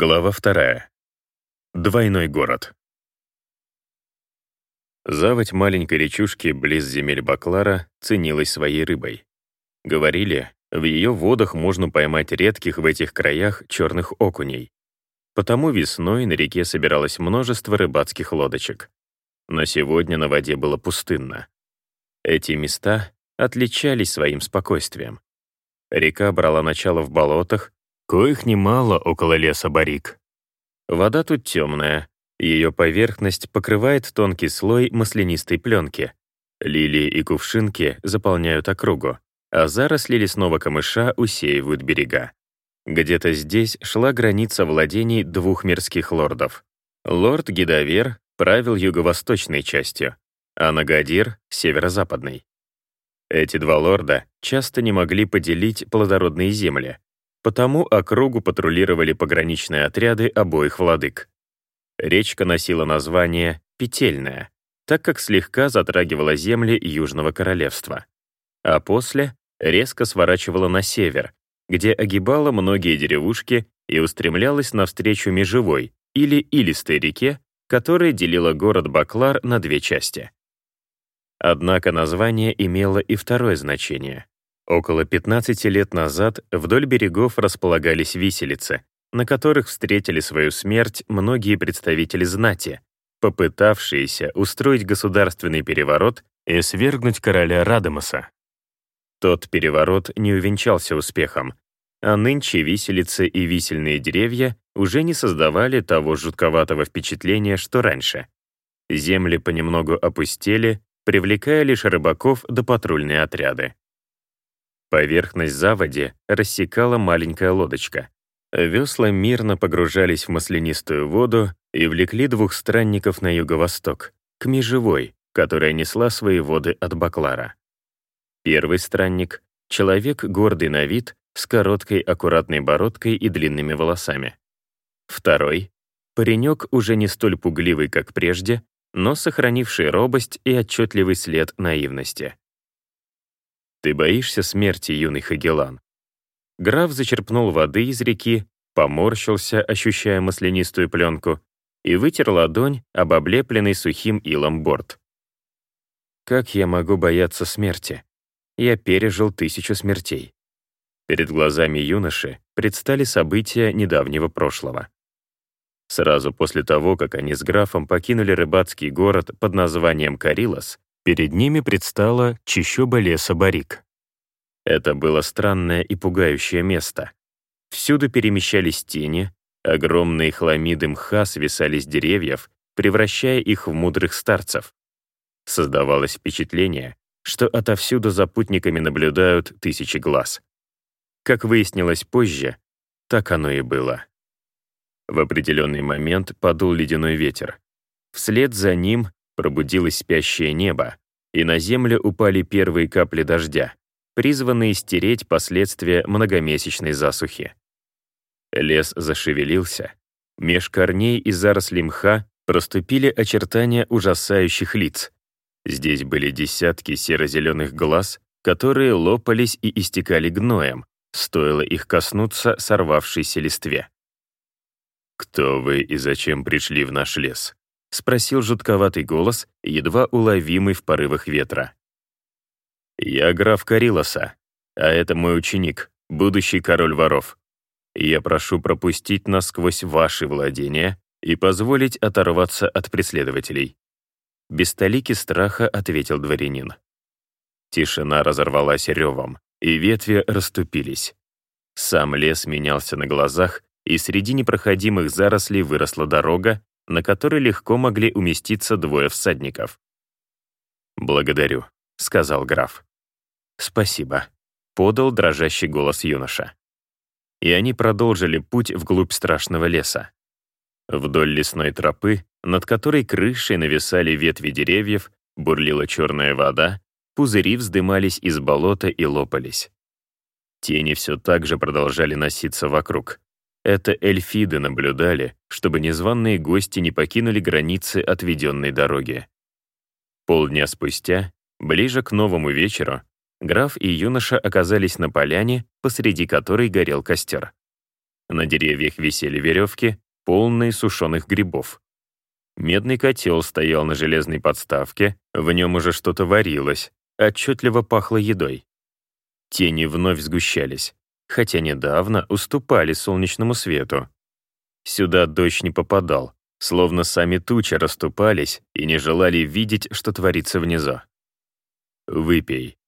Глава вторая. Двойной город. Заводь маленькой речушки близ земель Баклара ценилась своей рыбой. Говорили, в ее водах можно поймать редких в этих краях черных окуней. Потому весной на реке собиралось множество рыбацких лодочек. Но сегодня на воде было пустынно. Эти места отличались своим спокойствием. Река брала начало в болотах, коих немало около леса Барик. Вода тут темная, ее поверхность покрывает тонкий слой маслянистой пленки. Лилии и кувшинки заполняют округу, а заросли лесного камыша усеивают берега. Где-то здесь шла граница владений двух мирских лордов. Лорд Гидавер правил юго-восточной частью, а Нагадир — северо-западной. Эти два лорда часто не могли поделить плодородные земли, Потому округу патрулировали пограничные отряды обоих владык. Речка носила название «Петельная», так как слегка затрагивала земли Южного Королевства. А после резко сворачивала на север, где огибала многие деревушки и устремлялась навстречу межевой или илистой реке, которая делила город Баклар на две части. Однако название имело и второе значение. Около 15 лет назад вдоль берегов располагались виселицы, на которых встретили свою смерть многие представители знати, попытавшиеся устроить государственный переворот и свергнуть короля Радамаса. Тот переворот не увенчался успехом, а нынче виселицы и висельные деревья уже не создавали того жутковатого впечатления, что раньше. Земли понемногу опустели, привлекая лишь рыбаков да патрульные отряды. Поверхность заводи рассекала маленькая лодочка. Весла мирно погружались в маслянистую воду и влекли двух странников на юго-восток, к межевой, которая несла свои воды от Баклара. Первый странник — человек гордый на вид, с короткой аккуратной бородкой и длинными волосами. Второй — паренек, уже не столь пугливый, как прежде, но сохранивший робость и отчетливый след наивности. «Ты боишься смерти, юный Хагелан?» Граф зачерпнул воды из реки, поморщился, ощущая маслянистую пленку, и вытер ладонь об облепленный сухим илом борт. «Как я могу бояться смерти? Я пережил тысячу смертей». Перед глазами юноши предстали события недавнего прошлого. Сразу после того, как они с графом покинули рыбацкий город под названием Карилос, Перед ними предстала чищоба леса Барик. Это было странное и пугающее место. Всюду перемещались тени, огромные хламиды мха свисали с деревьев, превращая их в мудрых старцев. Создавалось впечатление, что отовсюду за путниками наблюдают тысячи глаз. Как выяснилось позже, так оно и было. В определенный момент подул ледяной ветер. Вслед за ним пробудилось спящее небо, и на землю упали первые капли дождя, призванные стереть последствия многомесячной засухи. Лес зашевелился. Меж корней и зарослей мха проступили очертания ужасающих лиц. Здесь были десятки серо-зеленых глаз, которые лопались и истекали гноем, стоило их коснуться сорвавшейся листве. «Кто вы и зачем пришли в наш лес?» — спросил жутковатый голос, едва уловимый в порывах ветра. «Я граф Карилоса, а это мой ученик, будущий король воров. Я прошу пропустить нас сквозь ваши владения и позволить оторваться от преследователей». Без толики страха ответил дворянин. Тишина разорвалась ревом, и ветви расступились. Сам лес менялся на глазах, и среди непроходимых зарослей выросла дорога, на которой легко могли уместиться двое всадников. «Благодарю», — сказал граф. «Спасибо», — подал дрожащий голос юноша. И они продолжили путь вглубь страшного леса. Вдоль лесной тропы, над которой крышей нависали ветви деревьев, бурлила черная вода, пузыри вздымались из болота и лопались. Тени все так же продолжали носиться вокруг, это эльфиды наблюдали, чтобы незваные гости не покинули границы отведенной дороги. Полдня спустя, ближе к новому вечеру, граф и юноша оказались на поляне, посреди которой горел костер. На деревьях висели веревки, полные сушеных грибов. Медный котел стоял на железной подставке, в нем уже что-то варилось, отчетливо пахло едой. Тени вновь сгущались, хотя недавно уступали солнечному свету. Сюда дождь не попадал, словно сами тучи расступались и не желали видеть, что творится внизу. «Выпей».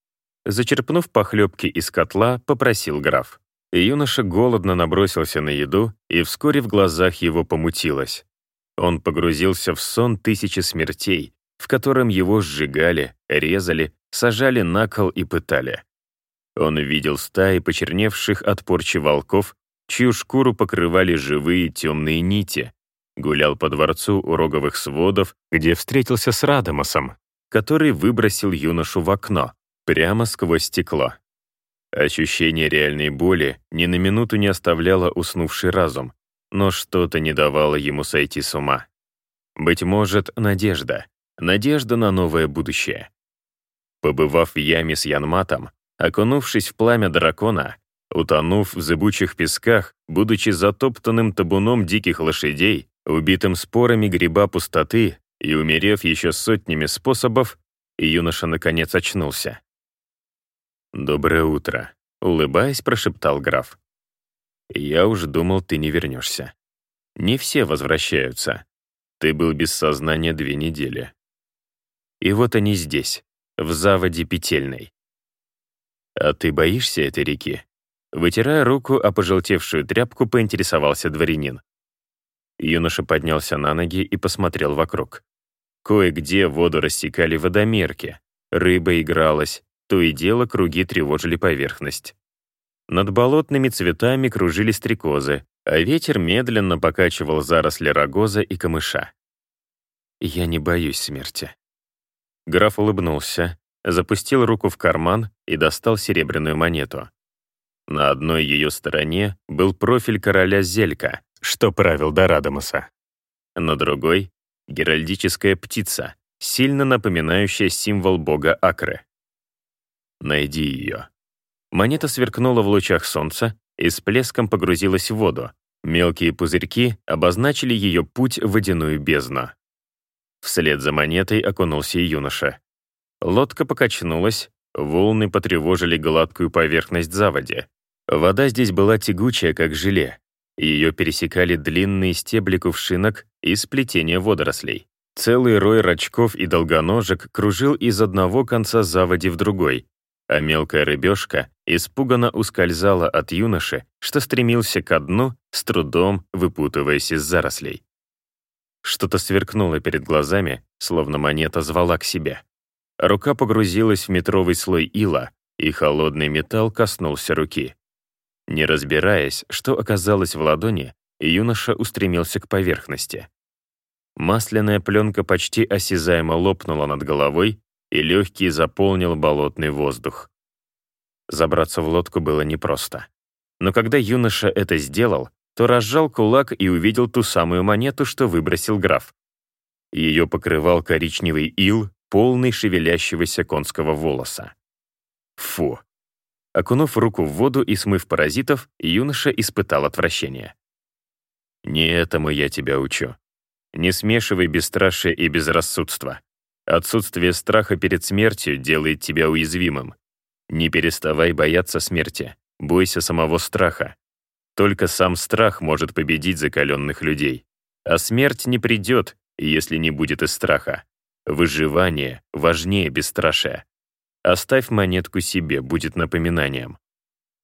Зачерпнув похлебки из котла, попросил граф. Юноша голодно набросился на еду, и вскоре в глазах его помутилось. Он погрузился в сон тысячи смертей, в котором его сжигали, резали, сажали на кол и пытали. Он видел стаи почерневших от порчи волков, чью шкуру покрывали живые темные нити, гулял по дворцу у роговых сводов, где встретился с Радамосом, который выбросил юношу в окно, прямо сквозь стекло. Ощущение реальной боли ни на минуту не оставляло уснувший разум, но что-то не давало ему сойти с ума. Быть может, надежда. Надежда на новое будущее. Побывав в яме с Янматом, окунувшись в пламя дракона, утонув в зыбучих песках, будучи затоптанным табуном диких лошадей, убитым спорами гриба пустоты и умерев еще сотнями способов, юноша наконец очнулся. «Доброе утро», — улыбаясь, прошептал граф. «Я уж думал, ты не вернешься. Не все возвращаются. Ты был без сознания две недели. И вот они здесь, в заводе Петельной. А ты боишься этой реки?» Вытирая руку о пожелтевшую тряпку, поинтересовался дворянин. Юноша поднялся на ноги и посмотрел вокруг. Кое-где воду рассекали водомерки, рыба игралась, то и дело круги тревожили поверхность. Над болотными цветами кружили стрекозы, а ветер медленно покачивал заросли рогоза и камыша. «Я не боюсь смерти». Граф улыбнулся, запустил руку в карман и достал серебряную монету. На одной ее стороне был профиль короля Зелька, что правил Дорадомуса. На другой — геральдическая птица, сильно напоминающая символ бога Акры. Найди ее. Монета сверкнула в лучах солнца и с плеском погрузилась в воду. Мелкие пузырьки обозначили ее путь в водяную бездну. Вслед за монетой окунулся и юноша. Лодка покачнулась, волны потревожили гладкую поверхность заводи. Вода здесь была тягучая, как желе. Ее пересекали длинные стебли кувшинок и сплетения водорослей. Целый рой рачков и долгоножек кружил из одного конца заводи в другой, а мелкая рыбешка испуганно ускользала от юноши, что стремился ко дну, с трудом выпутываясь из зарослей. Что-то сверкнуло перед глазами, словно монета звала к себе. Рука погрузилась в метровый слой ила, и холодный металл коснулся руки. Не разбираясь, что оказалось в ладони, юноша устремился к поверхности. Масляная пленка почти осязаемо лопнула над головой, и легкий заполнил болотный воздух. Забраться в лодку было непросто. Но когда юноша это сделал, то разжал кулак и увидел ту самую монету, что выбросил граф. Ее покрывал коричневый ил, полный шевелящегося конского волоса. Фу. Окунув руку в воду и смыв паразитов, юноша испытал отвращение. «Не этому я тебя учу. Не смешивай бесстрашие и безрассудство. Отсутствие страха перед смертью делает тебя уязвимым. Не переставай бояться смерти, бойся самого страха. Только сам страх может победить закаленных людей. А смерть не придет, если не будет и страха. Выживание важнее бесстрашия. Оставь монетку себе, будет напоминанием.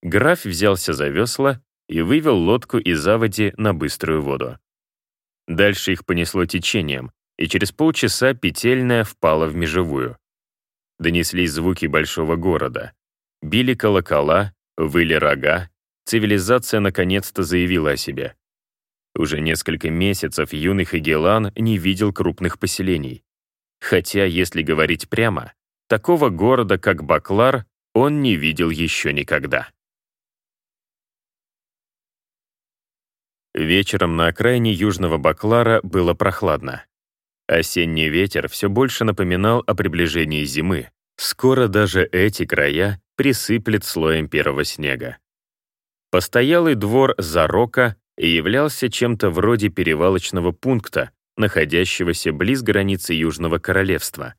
Граф взялся за весла и вывел лодку из заводи на быструю воду. Дальше их понесло течением, и через полчаса петельная впала в межевую. Донеслись звуки большого города. Били колокола, выли рога, цивилизация наконец-то заявила о себе. Уже несколько месяцев юный Хагелан не видел крупных поселений. Хотя, если говорить прямо, такого города, как Баклар, он не видел еще никогда. Вечером на окраине Южного Баклара было прохладно. Осенний ветер все больше напоминал о приближении зимы. Скоро даже эти края присыплет слоем первого снега. Постоялый двор Зарока являлся чем-то вроде перевалочного пункта, находящегося близ границы Южного Королевства.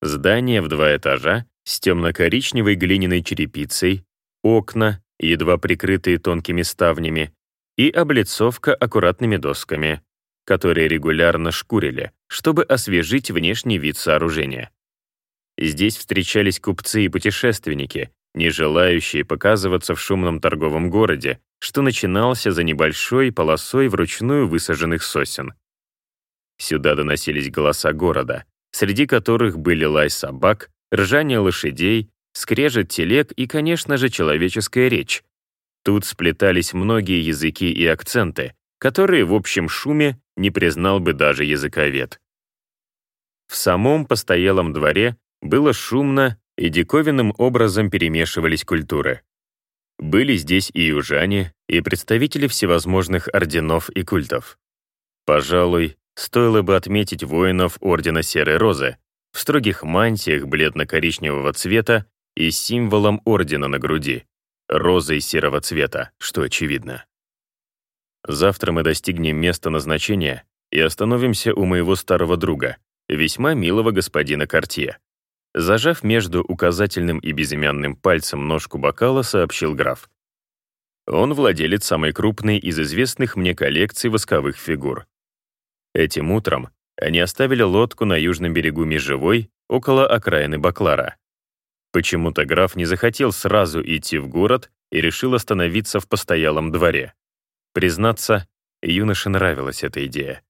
Здание в два этажа с темно-коричневой глиняной черепицей, окна, едва прикрытые тонкими ставнями, и облицовка аккуратными досками, которые регулярно шкурили, чтобы освежить внешний вид сооружения. Здесь встречались купцы и путешественники, не желающие показываться в шумном торговом городе, что начинался за небольшой полосой вручную высаженных сосен. Сюда доносились голоса города, среди которых были лай собак, ржание лошадей, скрежет телег и, конечно же, человеческая речь. Тут сплетались многие языки и акценты, которые в общем шуме не признал бы даже языковед. В самом постоялом дворе было шумно, и диковинным образом перемешивались культуры. Были здесь и южане, и представители всевозможных орденов и культов. Пожалуй, стоило бы отметить воинов Ордена Серой Розы в строгих мантиях бледно-коричневого цвета и символом Ордена на груди — розой серого цвета, что очевидно. Завтра мы достигнем места назначения и остановимся у моего старого друга, весьма милого господина Кортье. Зажав между указательным и безымянным пальцем ножку бокала, сообщил граф. Он владелец самой крупной из известных мне коллекций восковых фигур. Этим утром они оставили лодку на южном берегу Межевой, около окраины Баклара. Почему-то граф не захотел сразу идти в город и решил остановиться в постоялом дворе. Признаться, юноше нравилась эта идея.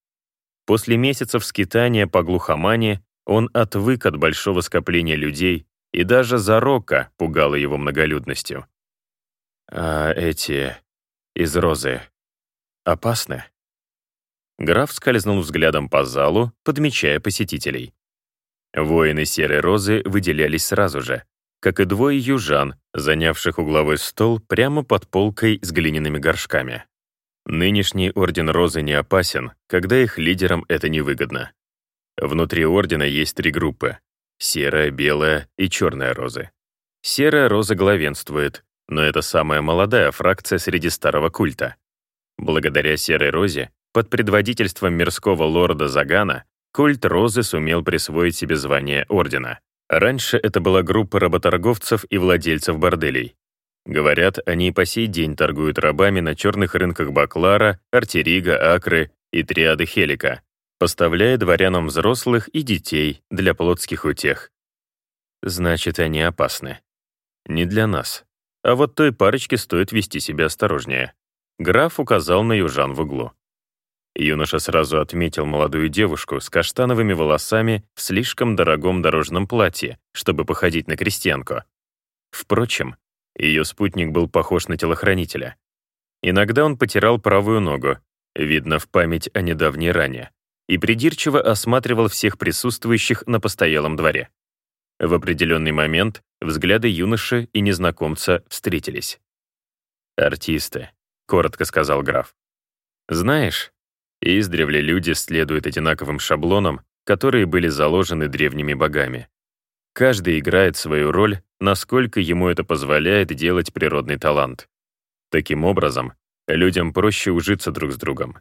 После месяцев скитания по глухомане он отвык от большого скопления людей, и даже Зарока пугала его многолюдностью. «А эти из розы опасны?» Граф скользнул взглядом по залу, подмечая посетителей. Воины Серой Розы выделялись сразу же, как и двое южан, занявших угловой стол прямо под полкой с глиняными горшками. Нынешний Орден Розы не опасен, когда их лидерам это невыгодно. Внутри ордена есть три группы — серая, белая и черная розы. Серая роза главенствует, но это самая молодая фракция среди старого культа. Благодаря серой розе, под предводительством мирского лорда Загана, культ розы сумел присвоить себе звание ордена. Раньше это была группа работорговцев и владельцев борделей. Говорят, они и по сей день торгуют рабами на черных рынках Баклара, Артерига, Акры и Триады Хелика, поставляя дворянам взрослых и детей для плотских утех. Значит, они опасны. Не для нас. А вот той парочке стоит вести себя осторожнее. Граф указал на южан в углу. Юноша сразу отметил молодую девушку с каштановыми волосами в слишком дорогом дорожном платье, чтобы походить на крестьянку. Впрочем, ее спутник был похож на телохранителя. Иногда он потирал правую ногу, видно в память о недавней ране и придирчиво осматривал всех присутствующих на постоялом дворе. В определенный момент взгляды юноши и незнакомца встретились. «Артисты», — коротко сказал граф. «Знаешь, издревле люди следуют одинаковым шаблонам, которые были заложены древними богами. Каждый играет свою роль, насколько ему это позволяет делать природный талант. Таким образом, людям проще ужиться друг с другом.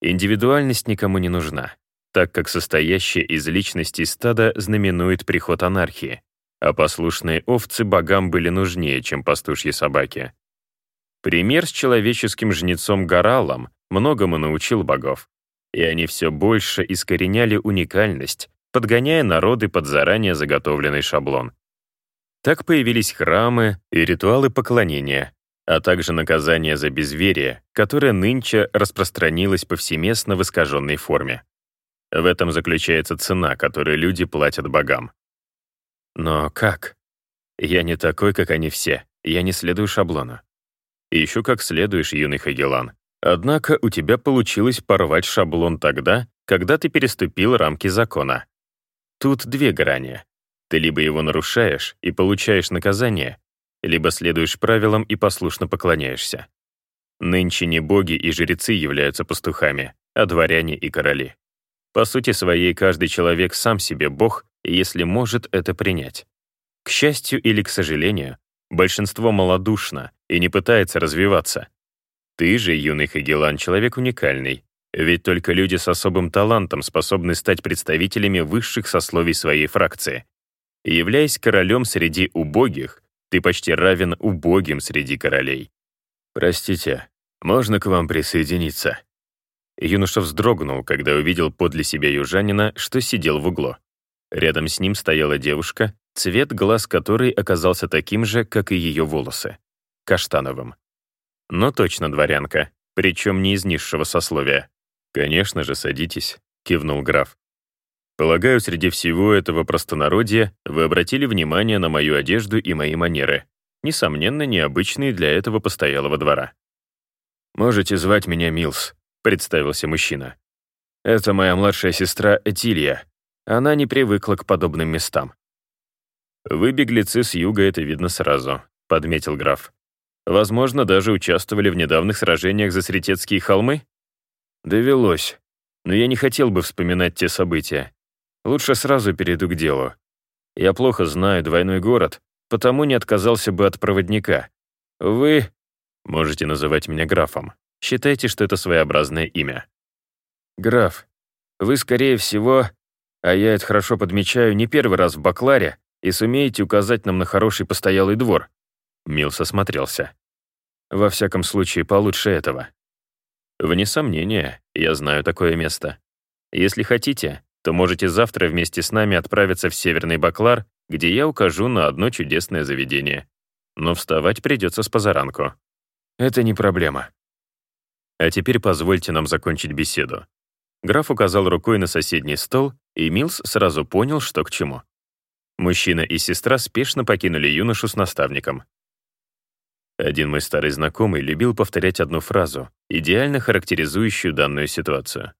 Индивидуальность никому не нужна, так как состоящее из личностей стада знаменует приход анархии, а послушные овцы богам были нужнее, чем пастушьи собаки. Пример с человеческим жнецом Горалом многому научил богов, и они все больше искореняли уникальность, подгоняя народы под заранее заготовленный шаблон. Так появились храмы и ритуалы поклонения, а также наказание за безверие, которое нынче распространилось повсеместно в искаженной форме. В этом заключается цена, которую люди платят богам. Но как? Я не такой, как они все. Я не следую шаблону. Ищу как следуешь, юный Хагелан. Однако у тебя получилось порвать шаблон тогда, когда ты переступил рамки закона. Тут две грани. Ты либо его нарушаешь и получаешь наказание, либо следуешь правилам и послушно поклоняешься. Нынче не боги и жрецы являются пастухами, а дворяне и короли. По сути своей, каждый человек сам себе бог, если может это принять. К счастью или к сожалению, большинство малодушно и не пытается развиваться. Ты же, юный Хагелан, человек уникальный, ведь только люди с особым талантом способны стать представителями высших сословий своей фракции. Являясь королем среди убогих, ты почти равен убогим среди королей. Простите, можно к вам присоединиться?» Юноша вздрогнул, когда увидел подле себя южанина, что сидел в углу. Рядом с ним стояла девушка, цвет глаз которой оказался таким же, как и ее волосы — каштановым. Но точно дворянка, причем не из низшего сословия. «Конечно же, садитесь», — кивнул граф. «Полагаю, среди всего этого простонародья вы обратили внимание на мою одежду и мои манеры, несомненно, необычные для этого постоялого двора». «Можете звать меня Милс», — представился мужчина. «Это моя младшая сестра Этилья. Она не привыкла к подобным местам». «Вы беглецы с юга, это видно сразу», — подметил граф. «Возможно, даже участвовали в недавних сражениях за Сретецкие холмы?» Довелось. Но я не хотел бы вспоминать те события. Лучше сразу перейду к делу. Я плохо знаю двойной город, потому не отказался бы от проводника. Вы можете называть меня графом. Считайте, что это своеобразное имя. Граф, вы, скорее всего, а я это хорошо подмечаю, не первый раз в Бакларе и сумеете указать нам на хороший постоялый двор. Милс осмотрелся. Во всяком случае, получше этого. Вне сомнения, я знаю такое место. Если хотите, то можете завтра вместе с нами отправиться в Северный Баклар, где я укажу на одно чудесное заведение. Но вставать придется с позаранку. Это не проблема. А теперь позвольте нам закончить беседу. Граф указал рукой на соседний стол, и Милс сразу понял, что к чему. Мужчина и сестра спешно покинули юношу с наставником. Один мой старый знакомый любил повторять одну фразу, идеально характеризующую данную ситуацию.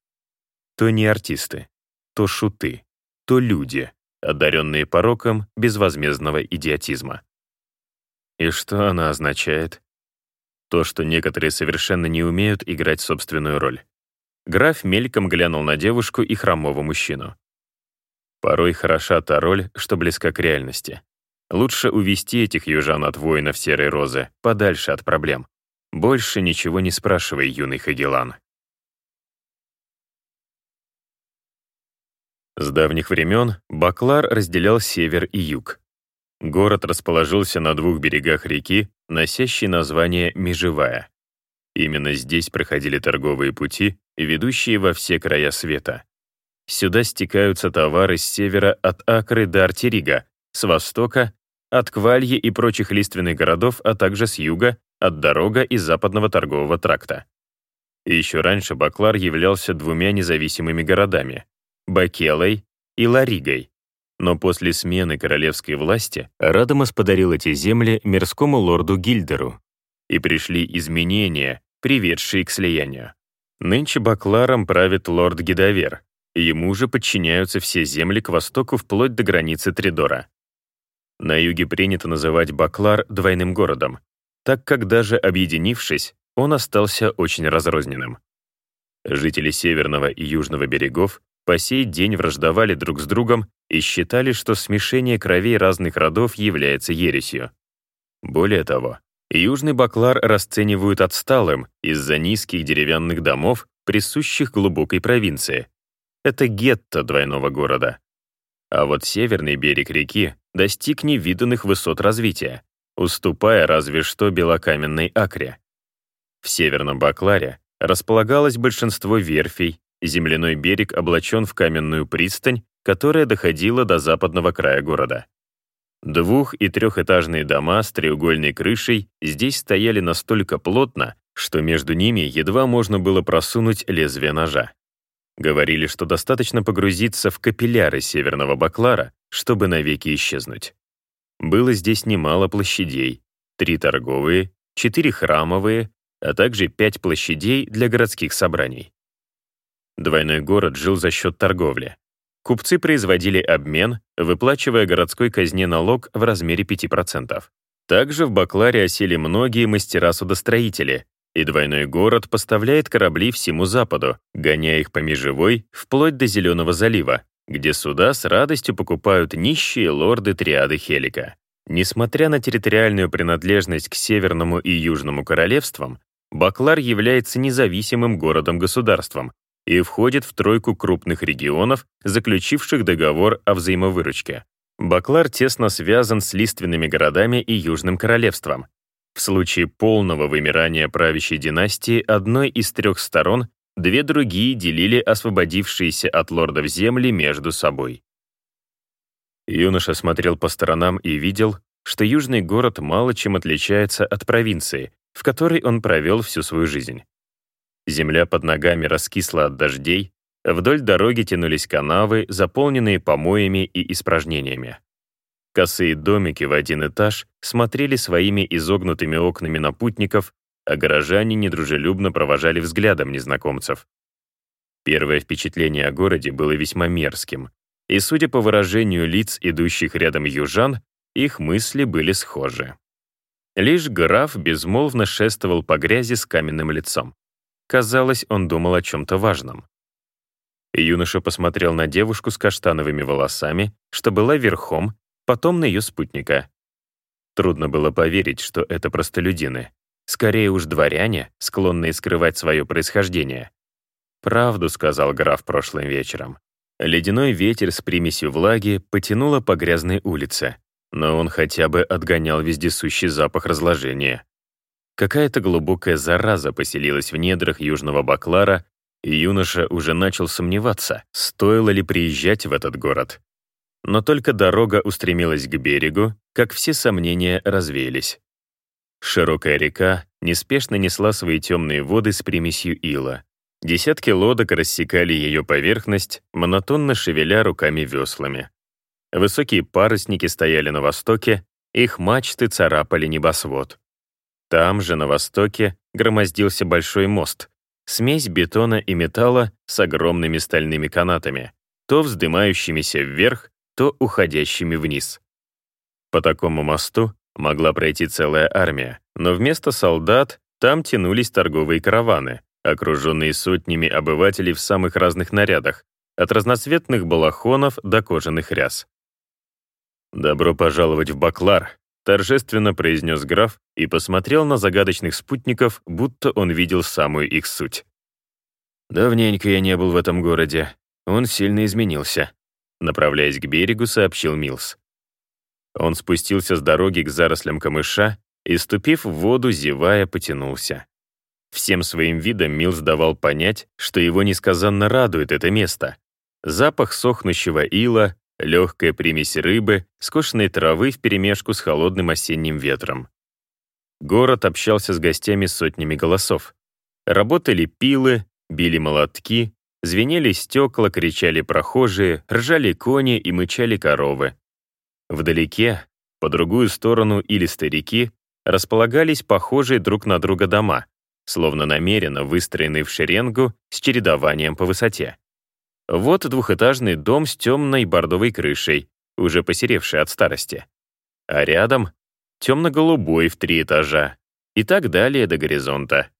То не артисты, то шуты, то люди, одаренные пороком безвозмездного идиотизма. И что она означает? То, что некоторые совершенно не умеют играть собственную роль. Граф мельком глянул на девушку и хромого мужчину. Порой хороша та роль, что близка к реальности. Лучше увести этих южан от воинов Серой Розы, подальше от проблем. Больше ничего не спрашивай, юный Хагелан. С давних времен Баклар разделял север и юг. Город расположился на двух берегах реки, носящей название Межевая. Именно здесь проходили торговые пути, ведущие во все края света. Сюда стекаются товары с севера от Акры до Артерига, с востока от Квальи и прочих лиственных городов, а также с юга, от дорога и западного торгового тракта. И еще раньше Баклар являлся двумя независимыми городами — Бакелой и Ларигой. Но после смены королевской власти Радамас подарил эти земли мирскому лорду Гильдеру. И пришли изменения, приведшие к слиянию. Нынче Бакларом правит лорд Гидовер, и ему же подчиняются все земли к востоку вплоть до границы Тридора. На юге принято называть Баклар двойным городом, так как даже объединившись, он остался очень разрозненным. Жители северного и южного берегов по сей день враждовали друг с другом и считали, что смешение кровей разных родов является ересью. Более того, южный Баклар расценивают отсталым из-за низких деревянных домов, присущих глубокой провинции. Это гетто двойного города. А вот северный берег реки достиг невиданных высот развития, уступая разве что белокаменной Акре. В северном Бакларе располагалось большинство верфей, земляной берег облачен в каменную пристань, которая доходила до западного края города. Двух- и трехэтажные дома с треугольной крышей здесь стояли настолько плотно, что между ними едва можно было просунуть лезвие ножа. Говорили, что достаточно погрузиться в капилляры северного Баклара, чтобы навеки исчезнуть. Было здесь немало площадей, три торговые, четыре храмовые, а также пять площадей для городских собраний. Двойной город жил за счет торговли. Купцы производили обмен, выплачивая городской казне налог в размере 5%. Также в Бакларе осели многие мастера-судостроители, и двойной город поставляет корабли всему Западу, гоняя их по межевой вплоть до Зеленого залива, где суда с радостью покупают нищие лорды триады Хелика. Несмотря на территориальную принадлежность к Северному и Южному королевствам, Баклар является независимым городом-государством и входит в тройку крупных регионов, заключивших договор о взаимовыручке. Баклар тесно связан с лиственными городами и Южным королевством. В случае полного вымирания правящей династии одной из трех сторон две другие делили освободившиеся от лордов земли между собой. Юноша смотрел по сторонам и видел, что южный город мало чем отличается от провинции, в которой он провел всю свою жизнь. Земля под ногами раскисла от дождей, вдоль дороги тянулись канавы, заполненные помоями и испражнениями. Косые домики в один этаж смотрели своими изогнутыми окнами на путников, а горожане недружелюбно провожали взглядом незнакомцев. Первое впечатление о городе было весьма мерзким, и, судя по выражению лиц идущих рядом южан, их мысли были схожи. Лишь граф безмолвно шествовал по грязи с каменным лицом. Казалось, он думал о чем-то важном. Юноша посмотрел на девушку с каштановыми волосами, что была верхом, потом на ее спутника. Трудно было поверить, что это простолюдины. Скорее уж дворяне, склонные скрывать свое происхождение. «Правду», — сказал граф прошлым вечером. Ледяной ветер с примесью влаги потянуло по грязной улице, но он хотя бы отгонял вездесущий запах разложения. Какая-то глубокая зараза поселилась в недрах Южного Баклара, и юноша уже начал сомневаться, стоило ли приезжать в этот город. Но только дорога устремилась к берегу, как все сомнения развеялись. Широкая река неспешно несла свои темные воды с примесью ила. Десятки лодок рассекали ее поверхность, монотонно шевеля руками-веслами. Высокие парусники стояли на востоке, их мачты царапали небосвод. Там же, на востоке, громоздился большой мост, смесь бетона и металла с огромными стальными канатами, то вздымающимися вверх, то уходящими вниз. По такому мосту могла пройти целая армия, но вместо солдат там тянулись торговые караваны, окруженные сотнями обывателей в самых разных нарядах, от разноцветных балахонов до кожаных ряс. «Добро пожаловать в Баклар», — торжественно произнес граф и посмотрел на загадочных спутников, будто он видел самую их суть. «Давненько я не был в этом городе. Он сильно изменился», — направляясь к берегу, сообщил Милс. Он спустился с дороги к зарослям камыша и, ступив в воду, зевая, потянулся. Всем своим видом Милс давал понять, что его несказанно радует это место. Запах сохнущего ила, легкая примесь рыбы, скошенной травы вперемешку с холодным осенним ветром. Город общался с гостями сотнями голосов. Работали пилы, били молотки, звенели стекла, кричали прохожие, ржали кони и мычали коровы. Вдалеке, по другую сторону илистой реки, располагались похожие друг на друга дома, словно намеренно выстроенный в шеренгу с чередованием по высоте. Вот двухэтажный дом с темной бордовой крышей, уже посеревший от старости. А рядом — темно-голубой в три этажа. И так далее до горизонта.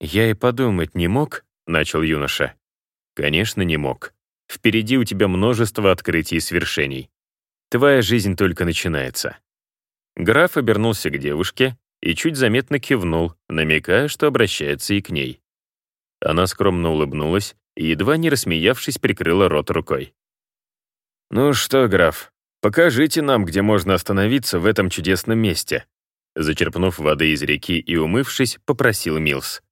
«Я и подумать не мог», — начал юноша. «Конечно, не мог. Впереди у тебя множество открытий и свершений. Твоя жизнь только начинается». Граф обернулся к девушке и чуть заметно кивнул, намекая, что обращается и к ней. Она скромно улыбнулась и, едва не рассмеявшись, прикрыла рот рукой. «Ну что, граф, покажите нам, где можно остановиться в этом чудесном месте», зачерпнув воды из реки и умывшись, попросил Милс.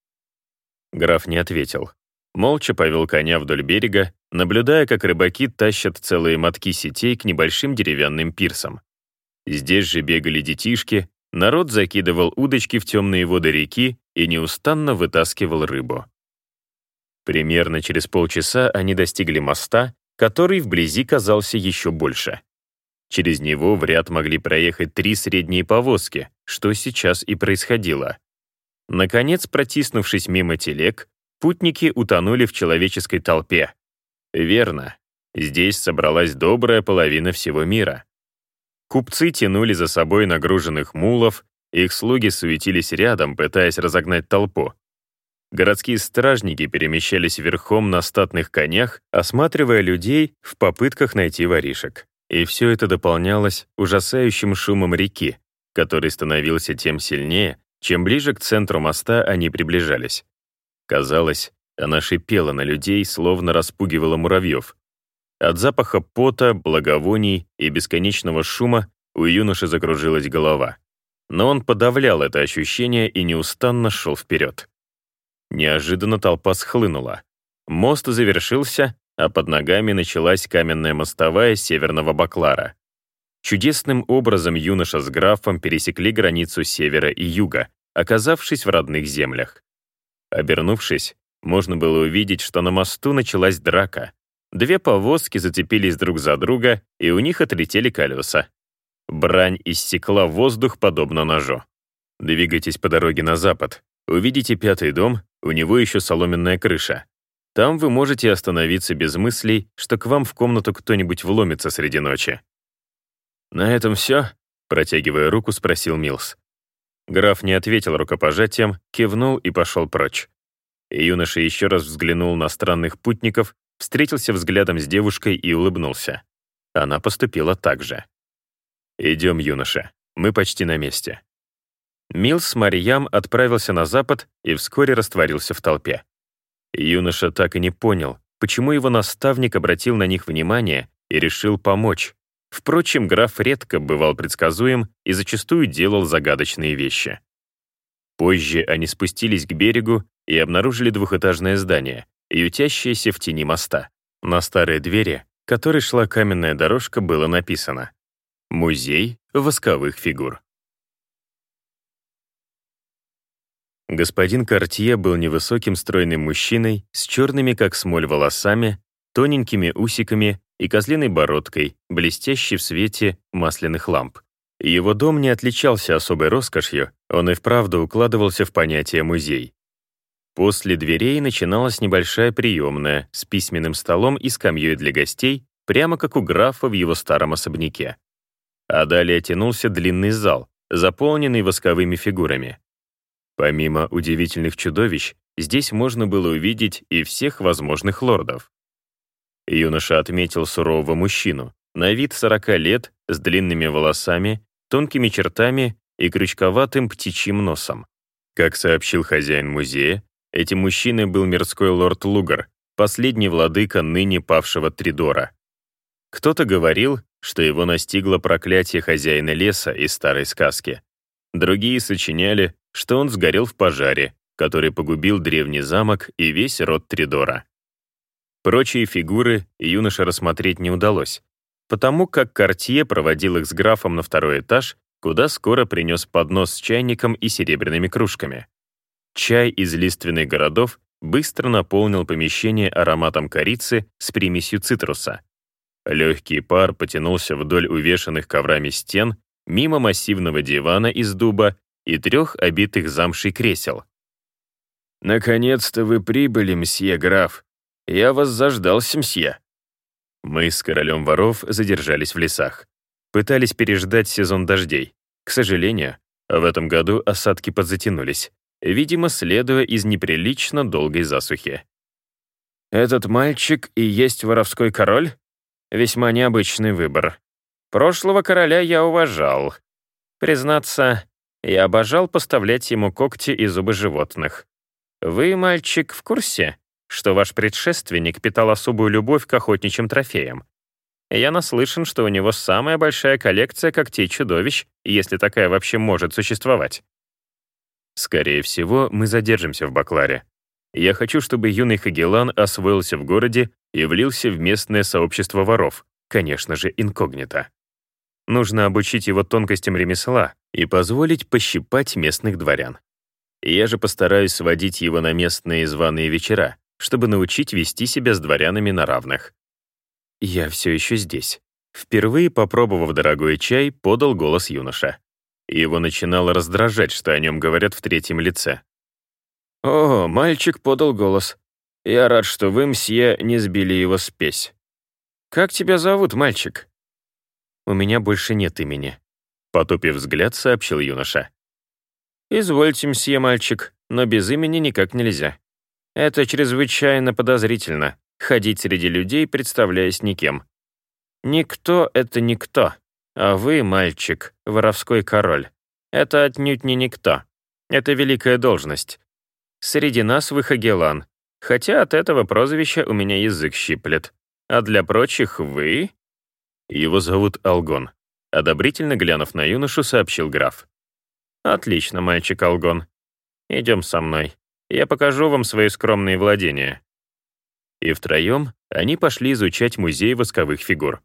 Граф не ответил. Молча повел коня вдоль берега, наблюдая, как рыбаки тащат целые мотки сетей к небольшим деревянным пирсам. Здесь же бегали детишки, Народ закидывал удочки в темные воды реки и неустанно вытаскивал рыбу. Примерно через полчаса они достигли моста, который вблизи казался еще больше. Через него в ряд могли проехать три средние повозки, что сейчас и происходило. Наконец, протиснувшись мимо телег, путники утонули в человеческой толпе. Верно, здесь собралась добрая половина всего мира. Купцы тянули за собой нагруженных мулов, их слуги суетились рядом, пытаясь разогнать толпу. Городские стражники перемещались верхом на статных конях, осматривая людей в попытках найти воришек. И все это дополнялось ужасающим шумом реки, который становился тем сильнее, чем ближе к центру моста они приближались. Казалось, она шипела на людей, словно распугивала муравьев. От запаха пота, благовоний и бесконечного шума у юноши закружилась голова. Но он подавлял это ощущение и неустанно шел вперед. Неожиданно толпа схлынула. Мост завершился, а под ногами началась каменная мостовая северного Баклара. Чудесным образом юноша с графом пересекли границу севера и юга, оказавшись в родных землях. Обернувшись, можно было увидеть, что на мосту началась драка. Две повозки зацепились друг за друга, и у них отлетели колеса. Брань иссекла воздух, подобно ножу. Двигайтесь по дороге на запад. Увидите пятый дом, у него еще соломенная крыша. Там вы можете остановиться без мыслей, что к вам в комнату кто-нибудь вломится среди ночи. «На этом все?» — протягивая руку, спросил Милс. Граф не ответил рукопожатием, кивнул и пошел прочь. И юноша еще раз взглянул на странных путников, встретился взглядом с девушкой и улыбнулся. Она поступила так же. «Идем, юноша, мы почти на месте». Милс с Марьям отправился на запад и вскоре растворился в толпе. Юноша так и не понял, почему его наставник обратил на них внимание и решил помочь. Впрочем, граф редко бывал предсказуем и зачастую делал загадочные вещи. Позже они спустились к берегу и обнаружили двухэтажное здание, ютящееся в тени моста. На старой двери, которой шла каменная дорожка, было написано «Музей восковых фигур». Господин Кортье был невысоким стройным мужчиной с черными, как смоль, волосами, тоненькими усиками и козлиной бородкой, блестящей в свете масляных ламп. Его дом не отличался особой роскошью, он и вправду укладывался в понятие «музей». После дверей начиналась небольшая приемная с письменным столом и скамьей для гостей, прямо как у графа в его старом особняке. А далее тянулся длинный зал, заполненный восковыми фигурами. Помимо удивительных чудовищ, здесь можно было увидеть и всех возможных лордов. Юноша отметил сурового мужчину, на вид 40 лет, с длинными волосами, тонкими чертами и крючковатым птичьим носом. Как сообщил хозяин музея, этим мужчиной был мирской лорд Лугар, последний владыка ныне павшего Тридора. Кто-то говорил, что его настигло проклятие хозяина леса из старой сказки. Другие сочиняли, что он сгорел в пожаре, который погубил древний замок и весь род Тридора. Прочие фигуры юноше рассмотреть не удалось, потому как Кортье проводил их с графом на второй этаж, куда скоро принес поднос с чайником и серебряными кружками. Чай из лиственных городов быстро наполнил помещение ароматом корицы с примесью цитруса. Легкий пар потянулся вдоль увешанных коврами стен, мимо массивного дивана из дуба и трех обитых замшей кресел. «Наконец-то вы прибыли, мсье граф. Я вас заждался, мсье». Мы с королем воров задержались в лесах. Пытались переждать сезон дождей. К сожалению, в этом году осадки подзатянулись, видимо, следуя из неприлично долгой засухи. «Этот мальчик и есть воровской король? Весьма необычный выбор. Прошлого короля я уважал. Признаться, я обожал поставлять ему когти и зубы животных. Вы, мальчик, в курсе, что ваш предшественник питал особую любовь к охотничьим трофеям? Я наслышан, что у него самая большая коллекция когтей чудовищ, если такая вообще может существовать. Скорее всего, мы задержимся в Бакларе. Я хочу, чтобы юный Хагелан освоился в городе и влился в местное сообщество воров, конечно же, инкогнито. Нужно обучить его тонкостям ремесла и позволить пощипать местных дворян. Я же постараюсь сводить его на местные званые вечера, чтобы научить вести себя с дворянами на равных. Я все еще здесь. Впервые попробовав дорогой чай, подал голос юноша. Его начинало раздражать, что о нем говорят в третьем лице. «О, мальчик подал голос. Я рад, что вы, мсье, не сбили его спесь. Как тебя зовут, мальчик?» «У меня больше нет имени», — потупив взгляд, сообщил юноша. «Извольте, мсье мальчик, но без имени никак нельзя. Это чрезвычайно подозрительно — ходить среди людей, представляясь никем. Никто — это никто. А вы, мальчик, воровской король. Это отнюдь не никто. Это великая должность. Среди нас вы Хагелан, хотя от этого прозвища у меня язык щиплет. А для прочих вы...» «Его зовут Алгон», — одобрительно глянув на юношу, сообщил граф. «Отлично, мальчик Алгон. Идем со мной. Я покажу вам свои скромные владения». И втроем они пошли изучать музей восковых фигур.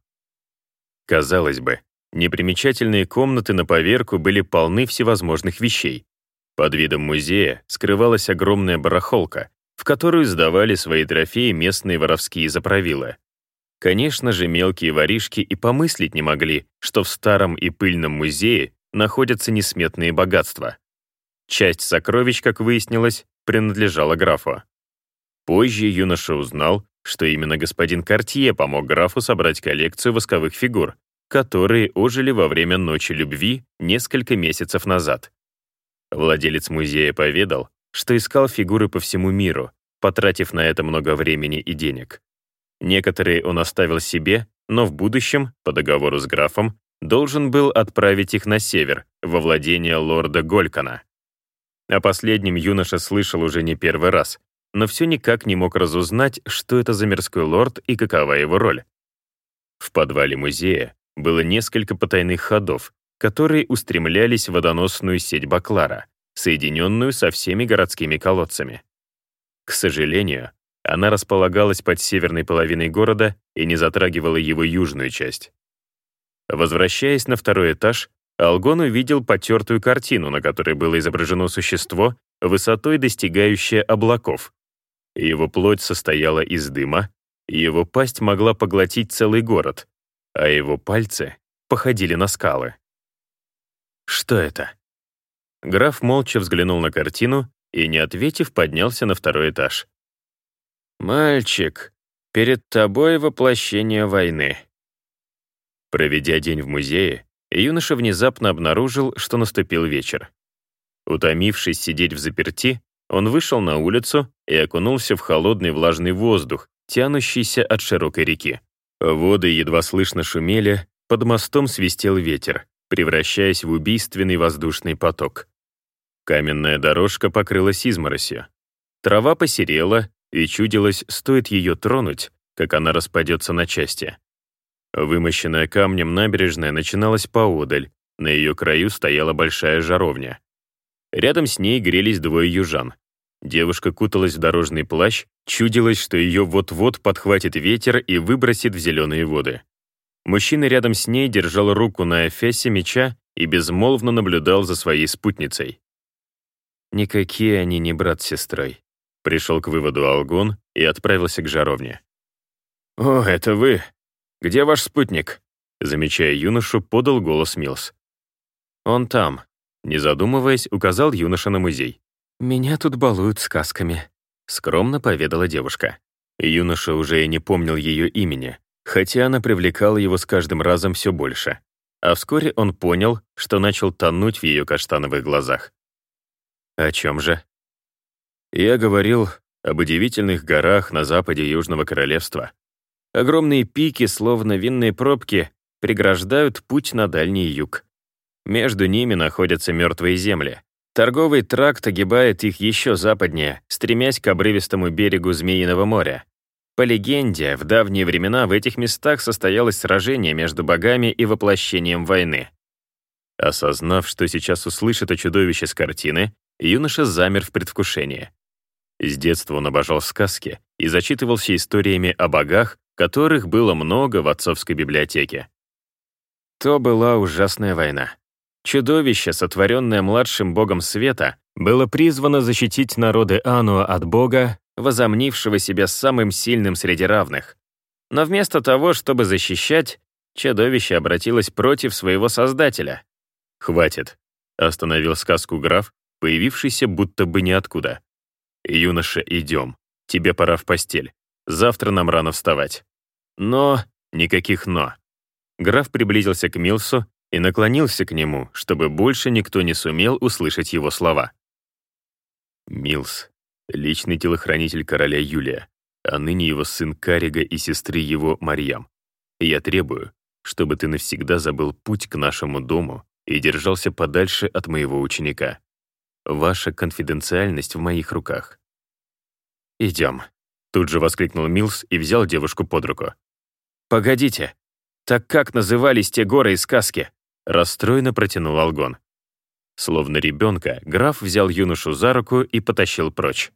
Казалось бы, непримечательные комнаты на поверку были полны всевозможных вещей, под видом музея скрывалась огромная барахолка, в которую сдавали свои трофеи местные воровские заправилы. Конечно же, мелкие воришки и помыслить не могли, что в старом и пыльном музее находятся несметные богатства. Часть сокровищ, как выяснилось, принадлежала графу. Позже юноша узнал, что именно господин Кортье помог графу собрать коллекцию восковых фигур, которые ожили во время Ночи любви несколько месяцев назад. Владелец музея поведал, что искал фигуры по всему миру, потратив на это много времени и денег. Некоторые он оставил себе, но в будущем, по договору с графом, должен был отправить их на север, во владение лорда Голькана. О последнем юноша слышал уже не первый раз, но все никак не мог разузнать, что это за мирской лорд и какова его роль. В подвале музея было несколько потайных ходов, которые устремлялись в водоносную сеть Баклара, соединенную со всеми городскими колодцами. К сожалению, она располагалась под северной половиной города и не затрагивала его южную часть. Возвращаясь на второй этаж, Алгон увидел потертую картину, на которой было изображено существо, высотой достигающее облаков. Его плоть состояла из дыма, его пасть могла поглотить целый город, а его пальцы походили на скалы. Что это? Граф молча взглянул на картину и, не ответив, поднялся на второй этаж. «Мальчик, перед тобой воплощение войны». Проведя день в музее, юноша внезапно обнаружил, что наступил вечер. Утомившись сидеть в заперти, он вышел на улицу и окунулся в холодный влажный воздух, тянущийся от широкой реки. Воды едва слышно шумели, под мостом свистел ветер, превращаясь в убийственный воздушный поток. Каменная дорожка покрылась изморосью. Трава посерела, и чудилось, стоит ее тронуть, как она распадется на части. Вымощенная камнем набережная начиналась поодаль, на ее краю стояла большая жаровня. Рядом с ней грелись двое южан. Девушка куталась в дорожный плащ, чудилось, что ее вот-вот подхватит ветер и выбросит в зеленые воды. Мужчина рядом с ней держал руку на эфесе меча и безмолвно наблюдал за своей спутницей. Никакие они не брат с сестрой. Пришел к выводу Алгон и отправился к жаровне. «О, это вы! Где ваш спутник?» Замечая юношу, подал голос Милс. «Он там», — не задумываясь, указал юноша на музей. «Меня тут балуют сказками», — скромно поведала девушка. Юноша уже и не помнил ее имени, хотя она привлекала его с каждым разом все больше. А вскоре он понял, что начал тонуть в ее каштановых глазах. «О чем же?» Я говорил об удивительных горах на западе Южного Королевства. Огромные пики, словно винные пробки, преграждают путь на дальний юг. Между ними находятся мертвые земли. Торговый тракт огибает их еще западнее, стремясь к обрывистому берегу Змеиного моря. По легенде, в давние времена в этих местах состоялось сражение между богами и воплощением войны. Осознав, что сейчас услышит о чудовище с картины, юноша замер в предвкушении. С детства он обожал сказки и зачитывался историями о богах, которых было много в отцовской библиотеке. То была ужасная война. Чудовище, сотворенное младшим богом света, было призвано защитить народы Ануа от бога, возомнившего себя самым сильным среди равных. Но вместо того, чтобы защищать, чудовище обратилось против своего создателя. «Хватит», — остановил сказку граф, появившийся будто бы ниоткуда. «Юноша, идем. Тебе пора в постель. Завтра нам рано вставать». Но... Никаких «но». Граф приблизился к Милсу и наклонился к нему, чтобы больше никто не сумел услышать его слова. Милс личный телохранитель короля Юлия, а ныне его сын Карига и сестры его Марьям. Я требую, чтобы ты навсегда забыл путь к нашему дому и держался подальше от моего ученика. Ваша конфиденциальность в моих руках». «Идем», — тут же воскликнул Милс и взял девушку под руку. «Погодите, так как назывались те горы из сказки?» — расстроенно протянул Алгон. Словно ребенка, граф взял юношу за руку и потащил прочь.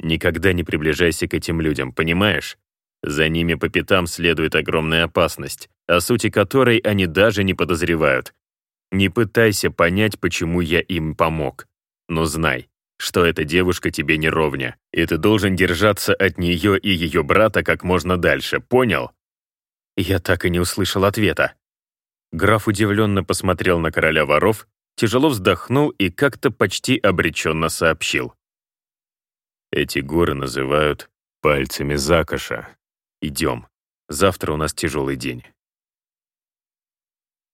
«Никогда не приближайся к этим людям, понимаешь? За ними по пятам следует огромная опасность, о сути которой они даже не подозревают. Не пытайся понять, почему я им помог. Но знай, что эта девушка тебе не ровня, и ты должен держаться от нее и ее брата как можно дальше, понял? Я так и не услышал ответа. Граф удивленно посмотрел на короля воров, тяжело вздохнул и как-то почти обреченно сообщил. Эти горы называют пальцами Закоша. Идем. Завтра у нас тяжелый день.